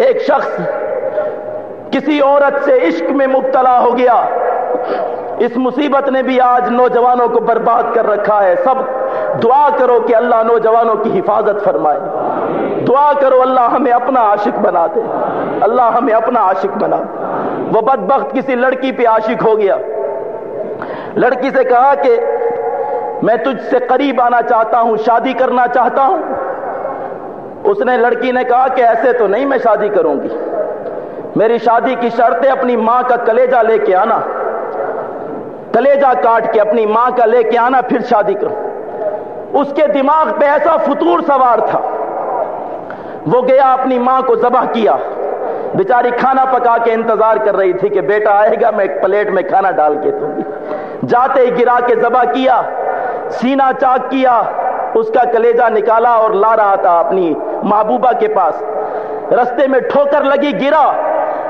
ایک شخص کسی عورت سے عشق میں مبتلا ہو گیا۔ اس مصیبت نے بھی آج نوجوانوں کو برباد کر رکھا ہے۔ سب دعا کرو کہ اللہ نوجوانوں کی حفاظت فرمائے۔ دعا کرو اللہ ہمیں اپنا عاشق بنا دے۔ اللہ ہمیں اپنا عاشق بنا۔ دے وہ بدبخت کسی لڑکی پہ عاشق ہو گیا۔ لڑکی سے کہا کہ میں تجھ سے قریب آنا چاہتا ہوں، شادی کرنا چاہتا ہوں۔ اس نے لڑکی نے کہا کہ ایسے تو نہیں میں شادی کروں گی۔ میری شادی کی شرط ہے اپنی ماں کا کلیجہ لے کے آنا۔ کلیجہ کاٹ کے اپنی ماں کا لے کے آنا، پھر شادی کروں اس کے دماغ پہ ایسا فطور سوار تھا۔ وہ گیا، اپنی ماں کو ذبح کیا۔ بیچاری کھانا پکا کے انتظار کر رہی تھی کہ بیٹا آئے گا، میں ایک پلیٹ میں کھانا ڈال کے دوں گی۔ جاتے ہی گرا کے ذبح کیا سینا چاک کیا، اس کا کلیجہ نکالا اور لا رہا تھا اپنی محبوبہ کے پاس۔ رستے میں ٹھوکر لگی، گرا۔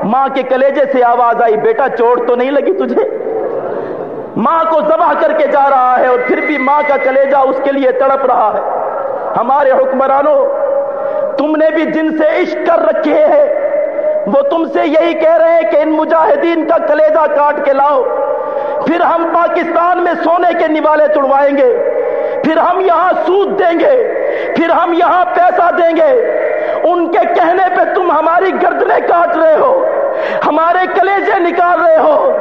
ماں کے کلیجے سے آواز آئی، بیٹا چوٹ تو نہیں لگی تجھے؟ ماں کو ذبح کر کے جا رہا ہے اور پھر بھی ماں کا کلیجہ اس کے لیے تڑپ رہا ہے۔ ہمارے حکمرانوں، تم نے بھی جن سے عشق کر رکھے ہیں، وہ تم سے یہی کہہ رہے ہیں کہ ان مجاہدین کا کلیجہ کاٹ کے لاؤ۔ پھر ہم پاکستان میں سونے کے نوالے توڑوائیں گے۔ پھر ہم یہاں سود دیں گے۔ پھر ہم یہاں پیسہ دیں گے۔ ان کے کہنے پہ تم ہماری گردنے کاٹ رہے ہو، ہمارے کلیجے نکال رہے ہو۔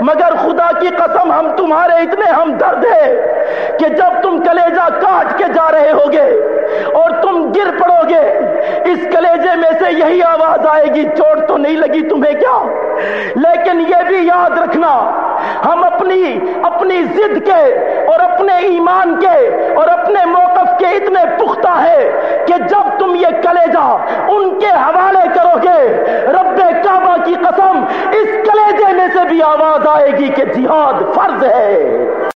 مگر خدا کی قسم، ہم تمہارے اتنے ہم درد ہے کہ جب تم کلیجہ کاٹ کے جا رہے ہوگے اور تم گر پڑو گے، اس کلیجے میں سے یہی آواز آئے گی، چوٹ تو نہیں لگی تمہیں کیا؟ لیکن یہ بھی یاد رکھنا، ہم اپنی اپنی ضد کے اور اپنے ایمان کے اور اپنے موقف کے اتنے پختہ ہے کہ جب تم یہ ان کے حوالے کرو گے رب کعبہ کی قسم اس کلیجے میں سے بھی آواز آئے گی کہ جہاد فرض ہے۔